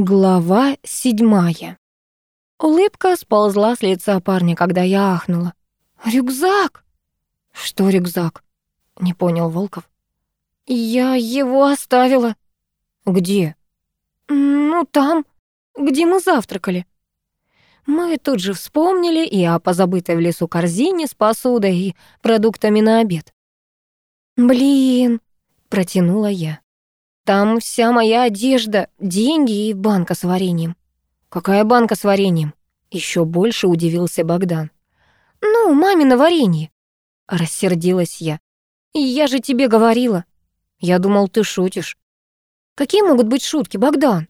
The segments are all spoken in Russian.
Глава седьмая. Улыбка сползла с лица парня, когда я ахнула. «Рюкзак!» «Что рюкзак?» — не понял Волков. «Я его оставила». «Где?» «Ну, там, где мы завтракали». Мы тут же вспомнили и о позабытой в лесу корзине с посудой и продуктами на обед. «Блин!» — протянула я. Там вся моя одежда, деньги и банка с вареньем». «Какая банка с вареньем?» Еще больше удивился Богдан. «Ну, мамино варенье», — рассердилась я. «Я же тебе говорила». «Я думал, ты шутишь». «Какие могут быть шутки, Богдан?»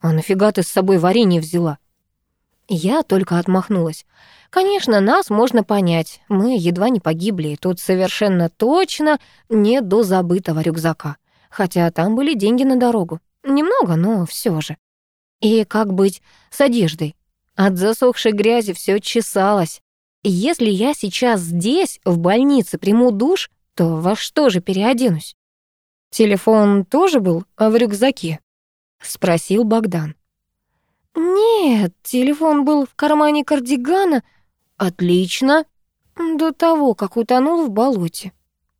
«А нафига ты с собой варенье взяла?» Я только отмахнулась. Конечно, нас можно понять. Мы едва не погибли, и тут совершенно точно не до забытого рюкзака хотя там были деньги на дорогу. Немного, но все же. И как быть с одеждой? От засохшей грязи все чесалось. Если я сейчас здесь, в больнице, приму душ, то во что же переоденусь? Телефон тоже был а в рюкзаке? Спросил Богдан. Нет, телефон был в кармане кардигана. Отлично. До того, как утонул в болоте.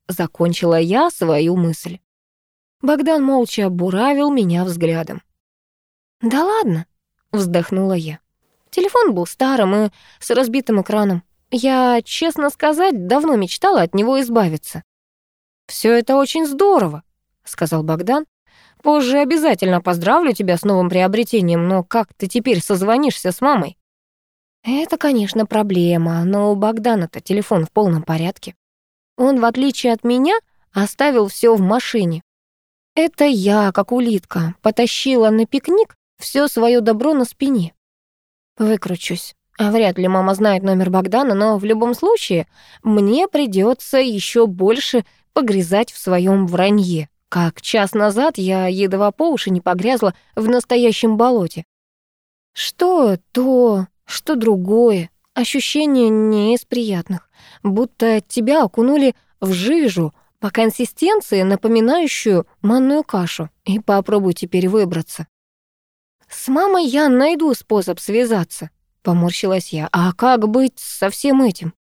Закончила я свою мысль. Богдан молча буравил меня взглядом. «Да ладно», — вздохнула я. Телефон был старым и с разбитым экраном. Я, честно сказать, давно мечтала от него избавиться. «Всё это очень здорово», — сказал Богдан. «Позже обязательно поздравлю тебя с новым приобретением, но как ты теперь созвонишься с мамой?» Это, конечно, проблема, но у Богдана-то телефон в полном порядке. Он, в отличие от меня, оставил все в машине. Это я, как улитка, потащила на пикник все свое добро на спине. Выкручусь. А Вряд ли мама знает номер Богдана, но в любом случае мне придется еще больше погрязать в своем вранье. Как час назад я едва по уши не погрязла в настоящем болоте. Что то, что другое. Ощущение не из приятных. Будто тебя окунули в жижу — по консистенции напоминающую манную кашу, и попробуй теперь перевыбраться. «С мамой я найду способ связаться», — поморщилась я. «А как быть со всем этим?»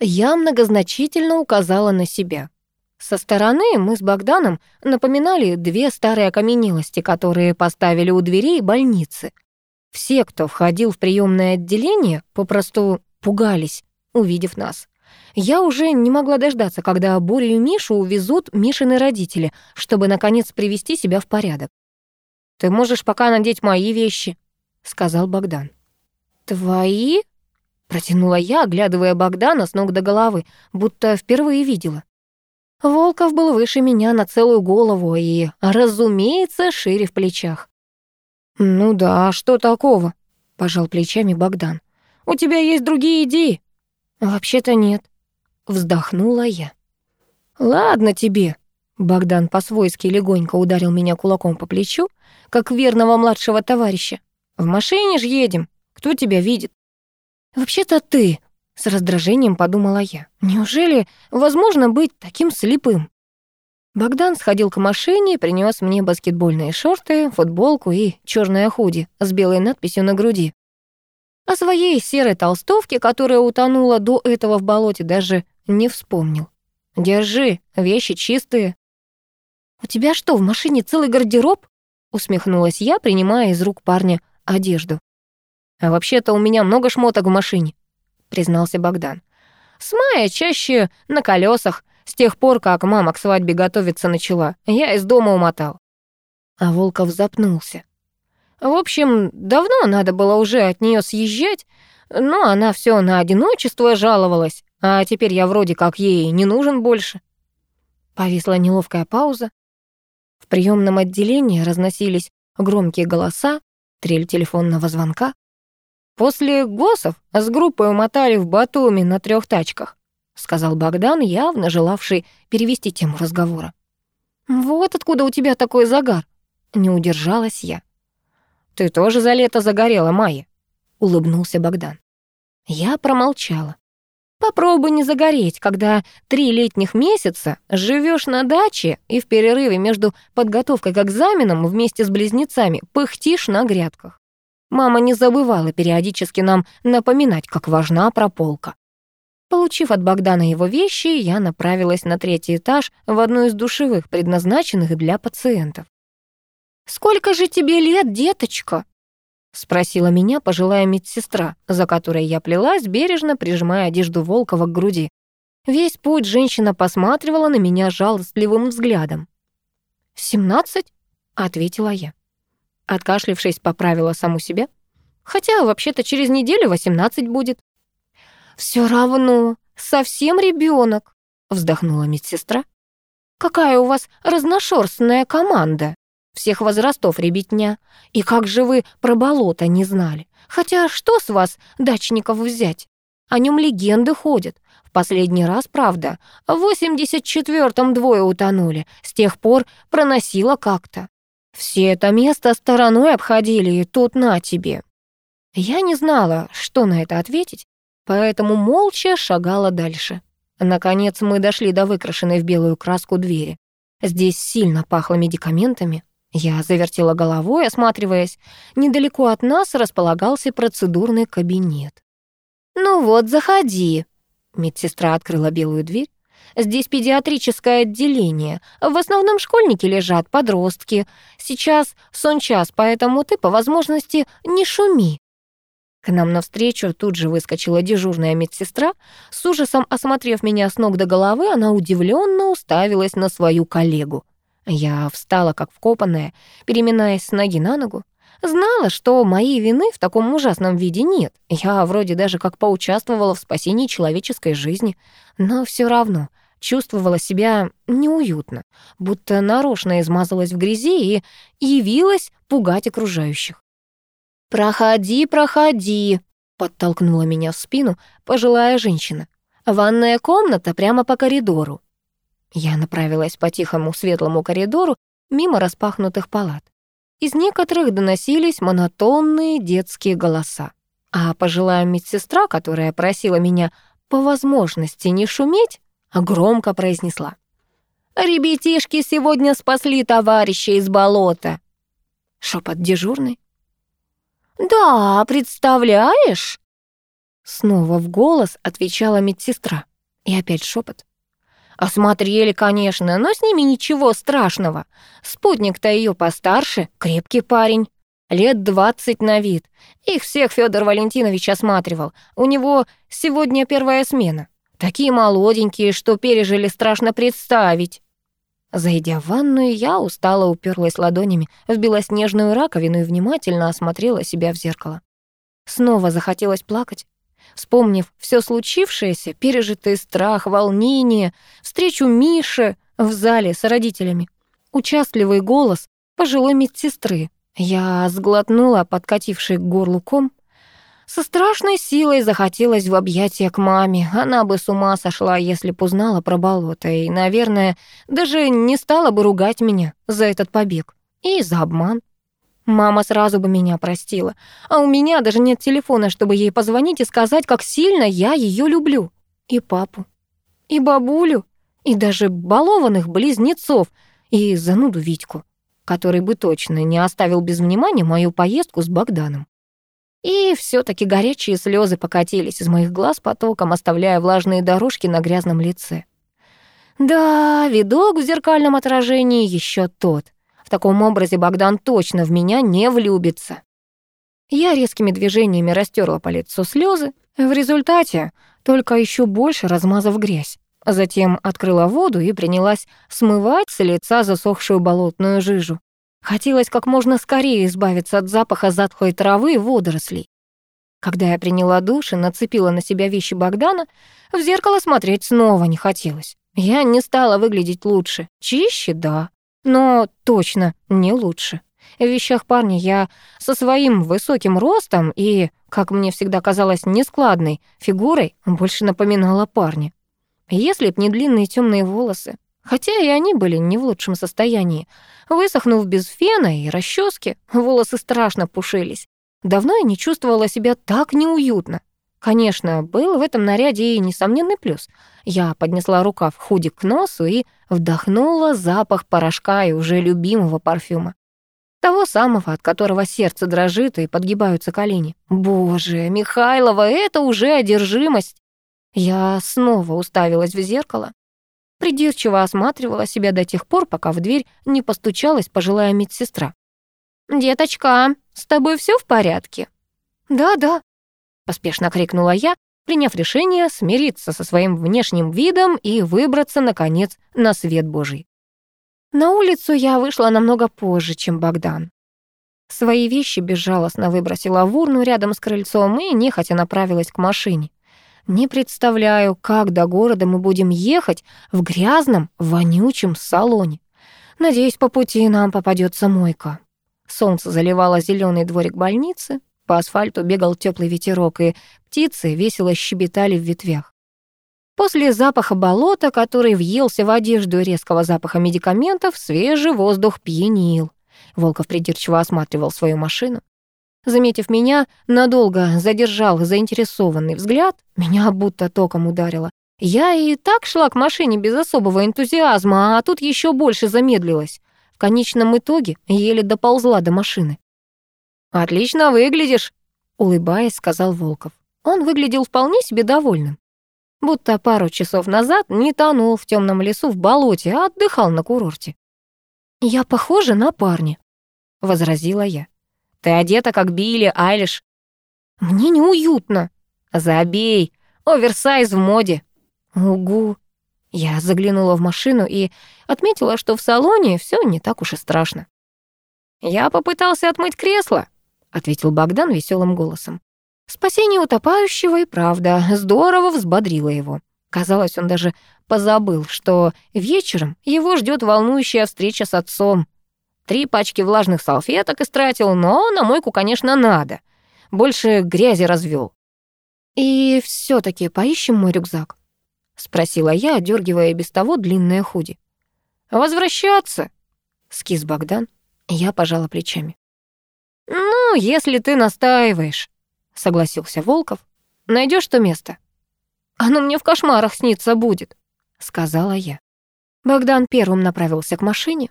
Я многозначительно указала на себя. Со стороны мы с Богданом напоминали две старые окаменелости, которые поставили у дверей больницы. Все, кто входил в приемное отделение, попросту пугались, увидев нас. Я уже не могла дождаться, когда Борю и Мишу увезут Мишины родители, чтобы, наконец, привести себя в порядок. «Ты можешь пока надеть мои вещи», — сказал Богдан. «Твои?» — протянула я, оглядывая Богдана с ног до головы, будто впервые видела. Волков был выше меня на целую голову и, разумеется, шире в плечах. «Ну да, что такого?» — пожал плечами Богдан. «У тебя есть другие идеи?» «Вообще-то нет». Вздохнула я. «Ладно тебе». Богдан по-свойски легонько ударил меня кулаком по плечу, как верного младшего товарища. «В машине ж едем. Кто тебя видит?» «Вообще-то ты», — с раздражением подумала я. «Неужели возможно быть таким слепым?» Богдан сходил к машине, и принес мне баскетбольные шорты, футболку и черное худи с белой надписью на груди. О своей серой толстовке, которая утонула до этого в болоте, даже не вспомнил. «Держи, вещи чистые». «У тебя что, в машине целый гардероб?» усмехнулась я, принимая из рук парня одежду. «А вообще-то у меня много шмоток в машине», признался Богдан. «С мая чаще на колесах. С тех пор, как мама к свадьбе готовиться начала, я из дома умотал». А Волков запнулся. В общем, давно надо было уже от нее съезжать, но она все на одиночество жаловалась, а теперь я вроде как ей не нужен больше. Повисла неловкая пауза. В приемном отделении разносились громкие голоса, трель телефонного звонка. «После ГОСов с группой умотали в Батуми на трех тачках», сказал Богдан, явно желавший перевести тему разговора. «Вот откуда у тебя такой загар», — не удержалась я. «Ты тоже за лето загорела, Майя», — улыбнулся Богдан. Я промолчала. Попробуй не загореть, когда три летних месяца живешь на даче и в перерыве между подготовкой к экзаменам вместе с близнецами пыхтишь на грядках. Мама не забывала периодически нам напоминать, как важна прополка. Получив от Богдана его вещи, я направилась на третий этаж в одну из душевых, предназначенных для пациентов. «Сколько же тебе лет, деточка?» — спросила меня пожилая медсестра, за которой я плелась, бережно прижимая одежду Волкова к груди. Весь путь женщина посматривала на меня жалостливым взглядом. «Семнадцать?» — ответила я. Откашлившись, поправила саму себя. «Хотя, вообще-то, через неделю восемнадцать будет». «Все равно, совсем ребенок», — вздохнула медсестра. «Какая у вас разношерстная команда!» всех возрастов ребятня. И как же вы про болото не знали? Хотя что с вас, дачников, взять? О нем легенды ходят. В последний раз, правда, в 84-м двое утонули. С тех пор проносило как-то. Все это место стороной обходили, и тут на тебе. Я не знала, что на это ответить, поэтому молча шагала дальше. Наконец мы дошли до выкрашенной в белую краску двери. Здесь сильно пахло медикаментами, я завертела головой, осматриваясь. Недалеко от нас располагался процедурный кабинет. «Ну вот, заходи!» Медсестра открыла белую дверь. «Здесь педиатрическое отделение. В основном школьники лежат, подростки. Сейчас сон час, поэтому ты, по возможности, не шуми». К нам навстречу тут же выскочила дежурная медсестра. С ужасом осмотрев меня с ног до головы, она удивленно уставилась на свою коллегу. Я встала как вкопанная, переминаясь с ноги на ногу. Знала, что моей вины в таком ужасном виде нет. Я вроде даже как поучаствовала в спасении человеческой жизни. Но все равно чувствовала себя неуютно, будто нарочно измазалась в грязи и явилась пугать окружающих. «Проходи, проходи!» — подтолкнула меня в спину пожилая женщина. «Ванная комната прямо по коридору». Я направилась по тихому светлому коридору мимо распахнутых палат. Из некоторых доносились монотонные детские голоса. А пожилая медсестра, которая просила меня по возможности не шуметь, громко произнесла. «Ребятишки сегодня спасли товарища из болота!» Шепот дежурный. «Да, представляешь?» Снова в голос отвечала медсестра. И опять шепот. Осмотрели, конечно, но с ними ничего страшного. Спутник-то ее постарше, крепкий парень. Лет двадцать на вид. Их всех Федор Валентинович осматривал. У него сегодня первая смена. Такие молоденькие, что пережили, страшно представить. Зайдя в ванную, я устало уперлась ладонями в белоснежную раковину и внимательно осмотрела себя в зеркало. Снова захотелось плакать. Вспомнив все случившееся, пережитый страх, волнение, встречу Миши в зале с родителями, участливый голос пожилой медсестры. Я сглотнула подкативший горлуком. Со страшной силой захотелось в объятия к маме. Она бы с ума сошла, если б узнала про болото, и, наверное, даже не стала бы ругать меня за этот побег и за обман. Мама сразу бы меня простила. А у меня даже нет телефона, чтобы ей позвонить и сказать, как сильно я ее люблю. И папу, и бабулю, и даже балованных близнецов, и зануду Витьку, который бы точно не оставил без внимания мою поездку с Богданом. И все таки горячие слезы покатились из моих глаз потоком, оставляя влажные дорожки на грязном лице. Да, видок в зеркальном отражении еще тот таком образе Богдан точно в меня не влюбится. Я резкими движениями растерла по лицу слезы, в результате только еще больше размазав грязь. Затем открыла воду и принялась смывать с лица засохшую болотную жижу. Хотелось как можно скорее избавиться от запаха затхлой травы и водорослей. Когда я приняла душ и нацепила на себя вещи Богдана, в зеркало смотреть снова не хотелось. Я не стала выглядеть лучше. Чище, да, но точно не лучше. В вещах парня я со своим высоким ростом и, как мне всегда казалось, нескладной фигурой больше напоминала парня. Если б не длинные темные волосы, хотя и они были не в лучшем состоянии, высохнув без фена и расчески, волосы страшно пушились. Давно я не чувствовала себя так неуютно. Конечно, был в этом наряде и несомненный плюс. Я поднесла рукав худи к носу и вдохнула запах порошка и уже любимого парфюма. Того самого, от которого сердце дрожит и подгибаются колени. Боже, Михайлова, это уже одержимость. Я снова уставилась в зеркало. Придирчиво осматривала себя до тех пор, пока в дверь не постучалась пожилая медсестра. «Деточка, с тобой все в порядке?» «Да-да», — поспешно крикнула я, приняв решение смириться со своим внешним видом и выбраться, наконец, на свет Божий. На улицу я вышла намного позже, чем Богдан. Свои вещи безжалостно выбросила в урну рядом с крыльцом и нехотя направилась к машине. Не представляю, как до города мы будем ехать в грязном, вонючем салоне. Надеюсь, по пути нам попадется мойка. Солнце заливало зеленый дворик больницы, по асфальту бегал теплый ветерок, и птицы весело щебетали в ветвях. После запаха болота, который въелся в одежду и резкого запаха медикаментов, свежий воздух пьянил. Волков придирчиво осматривал свою машину. Заметив меня, надолго задержал заинтересованный взгляд, меня будто током ударило. Я и так шла к машине без особого энтузиазма, а тут еще больше замедлилась. В конечном итоге еле доползла до машины. «Отлично выглядишь», — улыбаясь, сказал Волков. Он выглядел вполне себе довольным. Будто пару часов назад не тонул в темном лесу в болоте, а отдыхал на курорте. «Я похожа на парня», — возразила я. «Ты одета, как Билли Айлиш». «Мне неуютно». «Забей, оверсайз в моде». «Угу». Я заглянула в машину и отметила, что в салоне все не так уж и страшно. «Я попытался отмыть кресло», ответил Богдан веселым голосом. Спасение утопающего и правда здорово взбодрило его. Казалось, он даже позабыл, что вечером его ждет волнующая встреча с отцом. Три пачки влажных салфеток истратил, но на мойку, конечно, надо. Больше грязи развел. «И все таки поищем мой рюкзак?» — спросила я, одергивая без того длинное худи. «Возвращаться?» — скис Богдан. Я пожала плечами. «Ну, если ты настаиваешь», — согласился Волков. найдешь то место?» «Оно мне в кошмарах снится будет», — сказала я. Богдан первым направился к машине.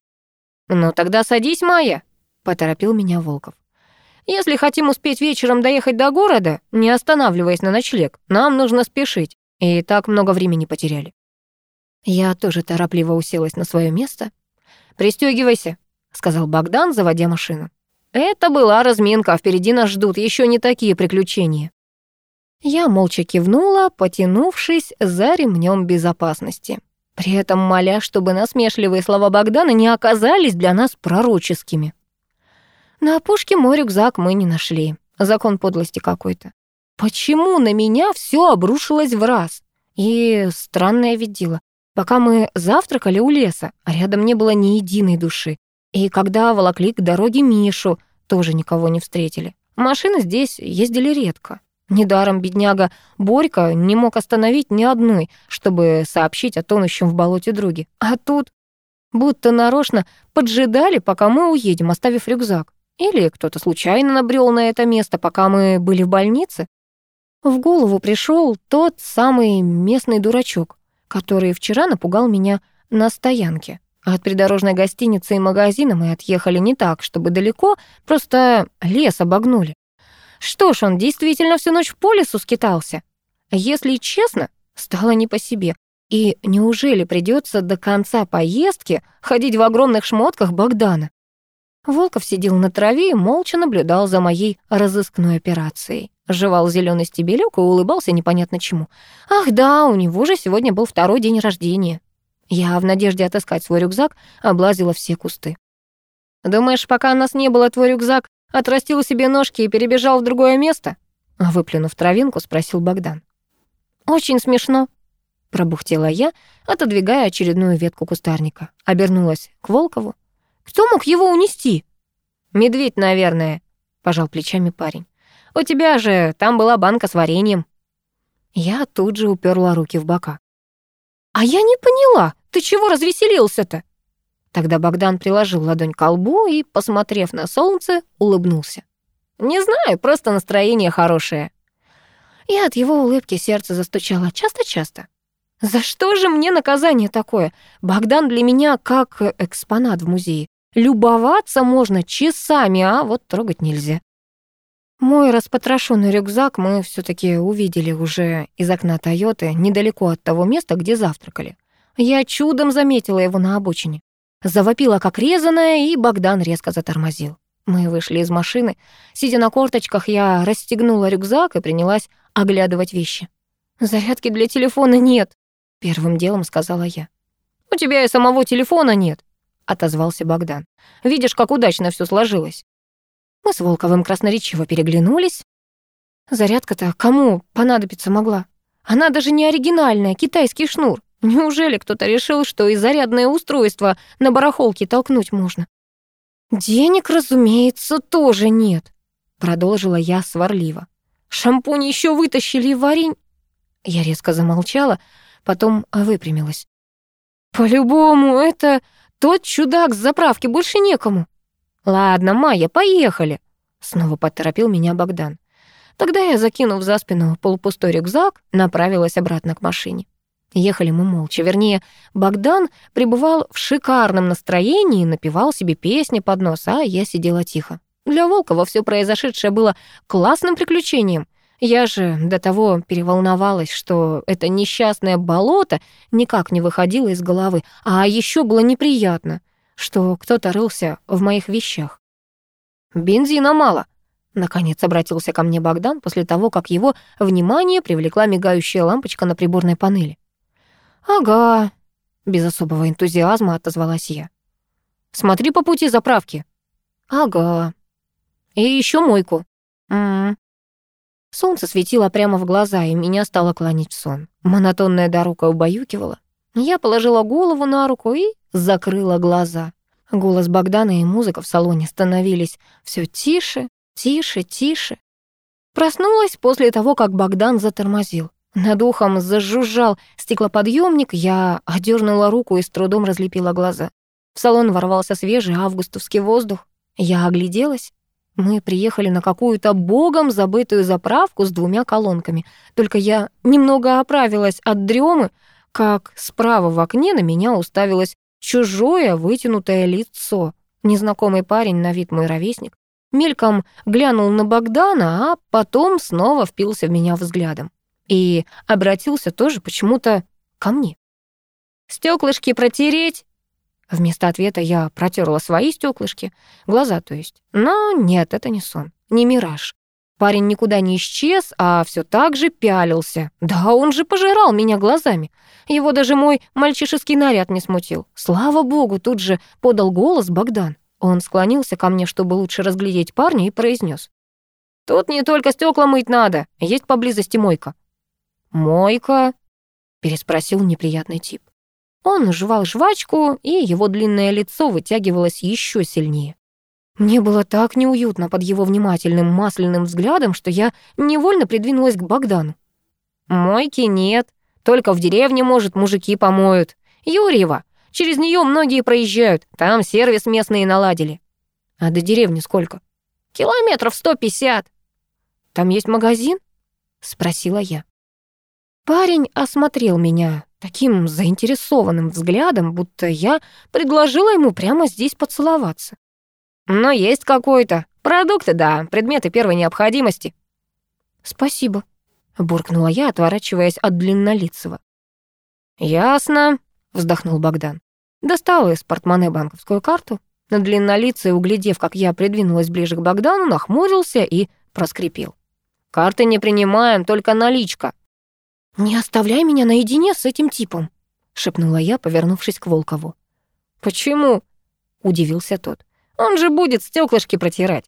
«Ну тогда садись, Майя», — поторопил меня Волков. «Если хотим успеть вечером доехать до города, не останавливаясь на ночлег, нам нужно спешить. И так много времени потеряли». Я тоже торопливо уселась на свое место. «Пристёгивайся», — сказал Богдан, заводя машину. Это была разминка, впереди нас ждут еще не такие приключения. Я молча кивнула, потянувшись за ремнем безопасности. При этом моля, чтобы насмешливые слова Богдана не оказались для нас пророческими. На опушке мой рюкзак мы не нашли. Закон подлости какой-то. Почему на меня все обрушилось в раз? И странное ведь. Пока мы завтракали у леса, а рядом не было ни единой души. И когда волокли к дороге Мишу, тоже никого не встретили. Машины здесь ездили редко. Недаром бедняга Борька не мог остановить ни одной, чтобы сообщить о тонущем в болоте друге. А тут будто нарочно поджидали, пока мы уедем, оставив рюкзак. Или кто-то случайно набрел на это место, пока мы были в больнице. В голову пришел тот самый местный дурачок, который вчера напугал меня на стоянке. От придорожной гостиницы и магазина мы отъехали не так, чтобы далеко, просто лес обогнули. Что ж, он действительно всю ночь по полису скитался. Если честно, стало не по себе. И неужели придется до конца поездки ходить в огромных шмотках Богдана? Волков сидел на траве и молча наблюдал за моей разыскной операцией. Жевал зеленый стебелек и улыбался непонятно чему. Ах да, у него же сегодня был второй день рождения. Я в надежде отыскать свой рюкзак облазила все кусты. «Думаешь, пока нас не было, твой рюкзак отрастил себе ножки и перебежал в другое место?» Выплюнув травинку, спросил Богдан. «Очень смешно», — пробухтела я, отодвигая очередную ветку кустарника. Обернулась к Волкову. «Кто мог его унести?» «Медведь, наверное», — пожал плечами парень. «У тебя же там была банка с вареньем». Я тут же уперла руки в бока. «А я не поняла, ты чего развеселился-то?» Тогда Богдан приложил ладонь к колбу и, посмотрев на солнце, улыбнулся. «Не знаю, просто настроение хорошее». И от его улыбки сердце застучало часто-часто. «За что же мне наказание такое? Богдан для меня как экспонат в музее. Любоваться можно часами, а вот трогать нельзя». Мой распотрошенный рюкзак мы все таки увидели уже из окна Тойоты, недалеко от того места, где завтракали. Я чудом заметила его на обочине. Завопила, как резаная, и Богдан резко затормозил. Мы вышли из машины. Сидя на корточках, я расстегнула рюкзак и принялась оглядывать вещи. «Зарядки для телефона нет», — первым делом сказала я. «У тебя и самого телефона нет», — отозвался Богдан. «Видишь, как удачно все сложилось». Мы с Волковым красноречиво переглянулись. Зарядка-то кому понадобиться могла? Она даже не оригинальная, китайский шнур. Неужели кто-то решил, что и зарядное устройство на барахолке толкнуть можно? «Денег, разумеется, тоже нет», — продолжила я сварливо. «Шампунь еще вытащили и варень». Я резко замолчала, потом выпрямилась. «По-любому, это тот чудак с заправки, больше некому». «Ладно, Майя, поехали», — снова поторопил меня Богдан. Тогда я, закинув за спину полупустой рюкзак, направилась обратно к машине. Ехали мы молча, вернее, Богдан пребывал в шикарном настроении, напевал себе песни под нос, а я сидела тихо. Для Волкова все произошедшее было классным приключением. Я же до того переволновалась, что это несчастное болото никак не выходило из головы, а еще было неприятно, что кто-то рылся в моих вещах. «Бензина мало», — наконец обратился ко мне Богдан после того, как его внимание привлекла мигающая лампочка на приборной панели. «Ага», — без особого энтузиазма отозвалась я. «Смотри по пути заправки». «Ага». «И еще мойку». «М-м». Солнце светило прямо в глаза, и меня стало клонить сон. Монотонная дорога убаюкивала. Я положила голову на руку и закрыла глаза. Голос Богдана и музыка в салоне становились все тише, тише, тише. Проснулась после того, как Богдан затормозил. Над ухом зажужжал стеклоподъемник, я одернула руку и с трудом разлепила глаза. В салон ворвался свежий августовский воздух. Я огляделась. Мы приехали на какую-то богом забытую заправку с двумя колонками. Только я немного оправилась от дремы, как справа в окне на меня уставилось чужое вытянутое лицо. Незнакомый парень, на вид мой ровесник, мельком глянул на Богдана, а потом снова впился в меня взглядом и обратился тоже почему-то ко мне. «Стёклышки протереть?» Вместо ответа я протерла свои стёклышки, глаза то есть. Но нет, это не сон, не мираж. Парень никуда не исчез, а все так же пялился. Да он же пожирал меня глазами. Его даже мой мальчишеский наряд не смутил. Слава богу, тут же подал голос Богдан. Он склонился ко мне, чтобы лучше разглядеть парня, и произнес: «Тут не только стекла мыть надо, есть поблизости мойка. «Мойка?» — переспросил неприятный тип. Он жевал жвачку, и его длинное лицо вытягивалось еще сильнее. Мне было так неуютно под его внимательным масляным взглядом, что я невольно придвинулась к Богдану. «Мойки нет, только в деревне, может, мужики помоют. Юрьева, через нее многие проезжают, там сервис местные наладили». «А до деревни сколько?» «Километров сто пятьдесят». «Там есть магазин?» — спросила я. Парень осмотрел меня таким заинтересованным взглядом, будто я предложила ему прямо здесь поцеловаться. «Но есть какой-то. Продукты, да, предметы первой необходимости». «Спасибо», — буркнула я, отворачиваясь от длиннолицего. «Ясно», — вздохнул Богдан. Достал из портмоне банковскую карту. На длиннолицый, углядев, как я придвинулась ближе к Богдану, нахмурился и проскрипел. «Карты не принимаем, только наличка». «Не оставляй меня наедине с этим типом», — шепнула я, повернувшись к Волкову. «Почему?» — удивился тот. «Он же будет стеклышки протирать».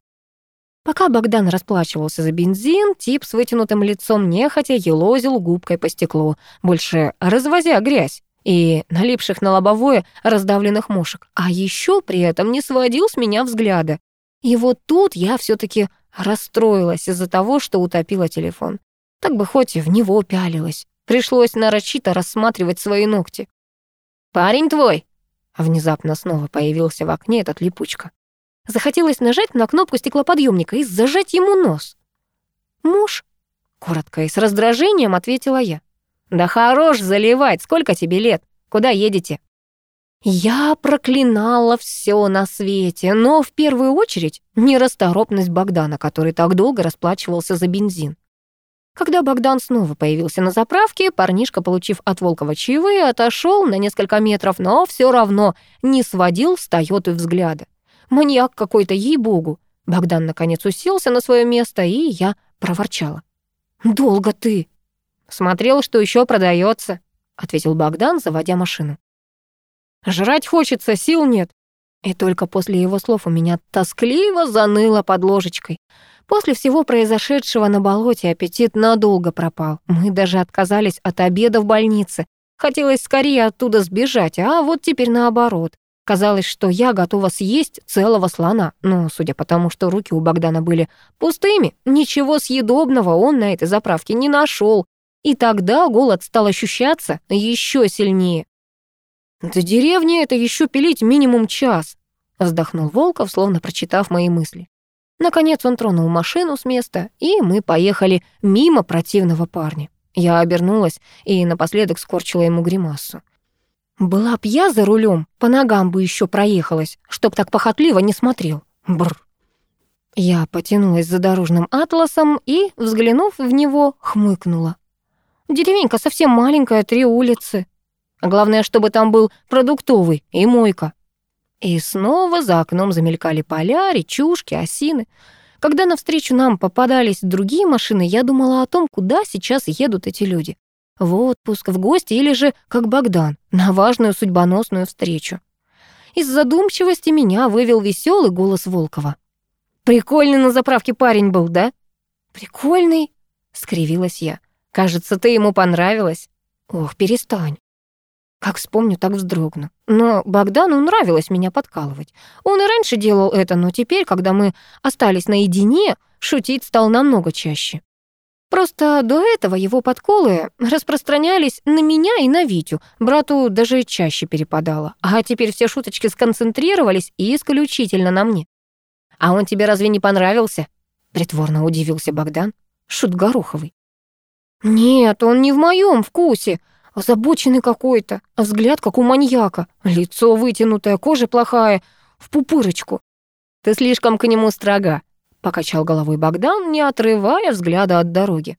Пока Богдан расплачивался за бензин, тип с вытянутым лицом нехотя елозил губкой по стеклу, больше развозя грязь и налипших на лобовое раздавленных мушек, а еще при этом не сводил с меня взгляда. И вот тут я все таки расстроилась из-за того, что утопила телефон. Так бы хоть и в него пялилась. Пришлось нарочито рассматривать свои ногти. «Парень твой!» а Внезапно снова появился в окне этот липучка. Захотелось нажать на кнопку стеклоподъемника и зажать ему нос. «Муж?» — коротко и с раздражением ответила я. «Да хорош заливать! Сколько тебе лет? Куда едете?» Я проклинала все на свете, но в первую очередь нерасторопность Богдана, который так долго расплачивался за бензин. Когда Богдан снова появился на заправке, парнишка, получив от Волкова чаевые, отошел на несколько метров, но все равно не сводил с Тойоты взгляда. Маньяк какой-то, ей-богу. Богдан, наконец, уселся на свое место, и я проворчала. «Долго ты!» «Смотрел, что еще продается, ответил Богдан, заводя машину. «Жрать хочется, сил нет». И только после его слов у меня тоскливо заныло под ложечкой — После всего произошедшего на болоте аппетит надолго пропал. Мы даже отказались от обеда в больнице. Хотелось скорее оттуда сбежать, а вот теперь наоборот. Казалось, что я готова съесть целого слона, но, судя по тому, что руки у Богдана были пустыми, ничего съедобного он на этой заправке не нашел. И тогда голод стал ощущаться еще сильнее. «До деревни это еще пилить минимум час», — вздохнул Волков, словно прочитав мои мысли. Наконец он тронул машину с места, и мы поехали мимо противного парня. Я обернулась и напоследок скорчила ему гримасу. «Была б я за рулем, по ногам бы еще проехалась, чтоб так похотливо не смотрел. Бр. Я потянулась за дорожным атласом и, взглянув в него, хмыкнула. «Деревенька совсем маленькая, три улицы. Главное, чтобы там был продуктовый и мойка. И снова за окном замелькали поля, речушки, осины. Когда навстречу нам попадались другие машины, я думала о том, куда сейчас едут эти люди. В отпуск, в гости или же, как Богдан, на важную судьбоносную встречу. Из задумчивости меня вывел веселый голос Волкова. «Прикольный на заправке парень был, да?» «Прикольный?» — скривилась я. «Кажется, ты ему понравилась». «Ох, перестань. Как вспомню, так вздрогну. Но Богдану нравилось меня подкалывать. Он и раньше делал это, но теперь, когда мы остались наедине, шутить стал намного чаще. Просто до этого его подколы распространялись на меня и на Витю. Брату даже чаще перепадало. А теперь все шуточки сконцентрировались исключительно на мне. «А он тебе разве не понравился?» — притворно удивился Богдан. Шут Гороховый. «Нет, он не в моем вкусе», озабоченный какой-то, а взгляд как у маньяка, лицо вытянутое, кожа плохая, в пупырочку. «Ты слишком к нему строга», — покачал головой Богдан, не отрывая взгляда от дороги.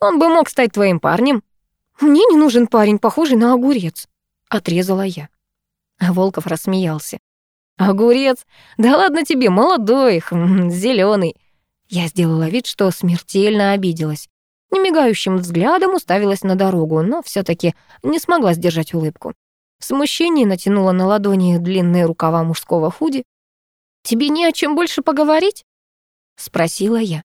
«Он бы мог стать твоим парнем». «Мне не нужен парень, похожий на огурец», — отрезала я. Волков рассмеялся. «Огурец? Да ладно тебе, молодой, хм, зеленый. Я сделала вид, что смертельно обиделась немигающим взглядом уставилась на дорогу, но все таки не смогла сдержать улыбку. В смущении натянула на ладони длинные рукава мужского худи. «Тебе не о чем больше поговорить?» — спросила я.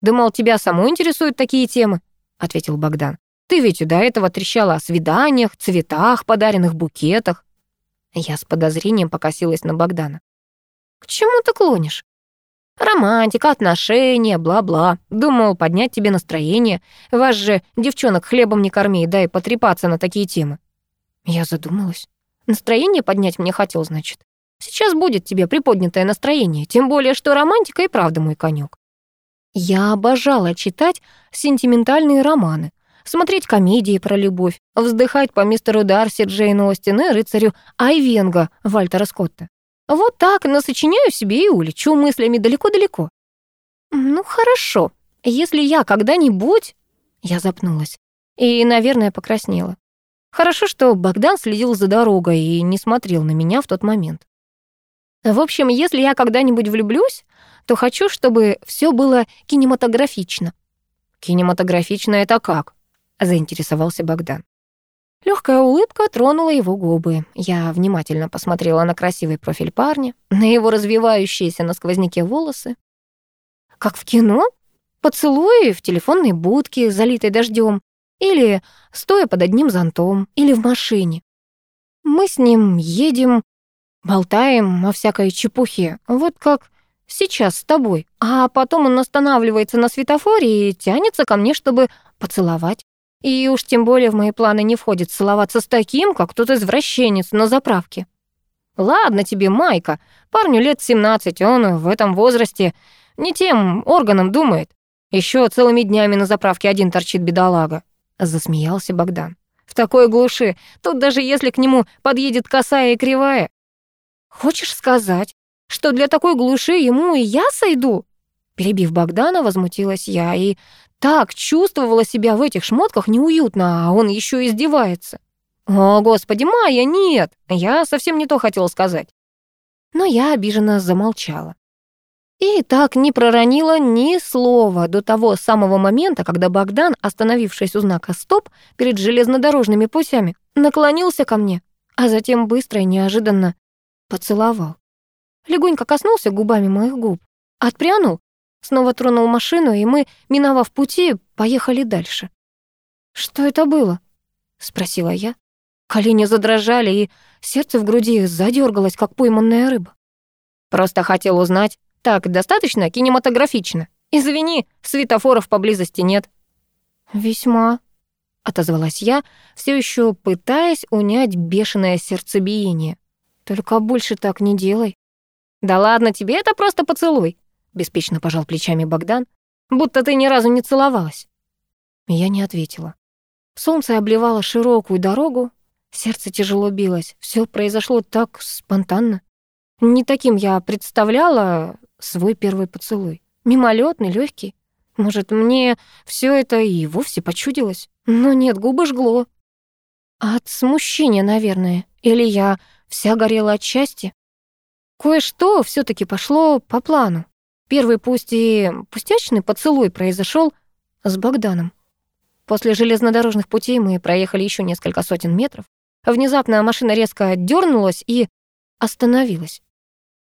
«Думал, тебя саму интересуют такие темы», — ответил Богдан. «Ты ведь до этого трещала о свиданиях, цветах, подаренных букетах». Я с подозрением покосилась на Богдана. «К чему ты клонишь?» Романтика, отношения, бла-бла. Думал поднять тебе настроение. Вас же девчонок хлебом не корми, дай потрепаться на такие темы». Я задумалась. Настроение поднять мне хотел, значит. Сейчас будет тебе приподнятое настроение, тем более, что романтика и правда мой конек. Я обожала читать сентиментальные романы, смотреть комедии про любовь, вздыхать по мистеру Дарси Джейну Остин и рыцарю Айвенга Вальтера Скотта. Вот так насочиняю себе и улечу мыслями далеко-далеко. Ну хорошо, если я когда-нибудь... Я запнулась и, наверное, покраснела. Хорошо, что Богдан следил за дорогой и не смотрел на меня в тот момент. В общем, если я когда-нибудь влюблюсь, то хочу, чтобы все было кинематографично. Кинематографично это как? заинтересовался Богдан. Легкая улыбка тронула его губы. Я внимательно посмотрела на красивый профиль парня, на его развивающиеся на сквозняке волосы. Как в кино? Поцелуи в телефонной будке, залитой дождем, или стоя под одним зонтом, или в машине. Мы с ним едем, болтаем о всякой чепухе, вот как сейчас с тобой. А потом он останавливается на светофоре и тянется ко мне, чтобы поцеловать. И уж тем более в мои планы не входит целоваться с таким, как тот извращенец на заправке. Ладно тебе, Майка, парню лет 17, он в этом возрасте не тем органом думает. Еще целыми днями на заправке один торчит бедолага. Засмеялся Богдан. В такой глуши, тут даже если к нему подъедет косая и кривая. Хочешь сказать, что для такой глуши ему и я сойду? Перебив Богдана, возмутилась я и так чувствовала себя в этих шмотках неуютно, а он еще издевается. «О, господи, Майя, нет! Я совсем не то хотела сказать». Но я обиженно замолчала. И так не проронила ни слова до того самого момента, когда Богдан, остановившись у знака «Стоп» перед железнодорожными путями, наклонился ко мне, а затем быстро и неожиданно поцеловал. Легонько коснулся губами моих губ, отпрянул снова тронул машину, и мы, миновав пути, поехали дальше. «Что это было?» — спросила я. Колени задрожали, и сердце в груди задергалось, как пойманная рыба. «Просто хотел узнать. Так, достаточно кинематографично. Извини, светофоров поблизости нет». «Весьма», — отозвалась я, все еще пытаясь унять бешеное сердцебиение. «Только больше так не делай». «Да ладно, тебе это просто поцелуй», — беспечно пожал плечами Богдан, «будто ты ни разу не целовалась». Я не ответила. Солнце обливало широкую дорогу, сердце тяжело билось, все произошло так спонтанно. Не таким я представляла свой первый поцелуй. Мимолетный, легкий. Может, мне все это и вовсе почудилось? Но нет, губы жгло. От смущения, наверное. Или я вся горела от счастья? Кое-что все таки пошло по плану. Первый, пусть и пустячный поцелуй произошел с Богданом. После железнодорожных путей мы проехали еще несколько сотен метров. Внезапно машина резко дернулась и остановилась.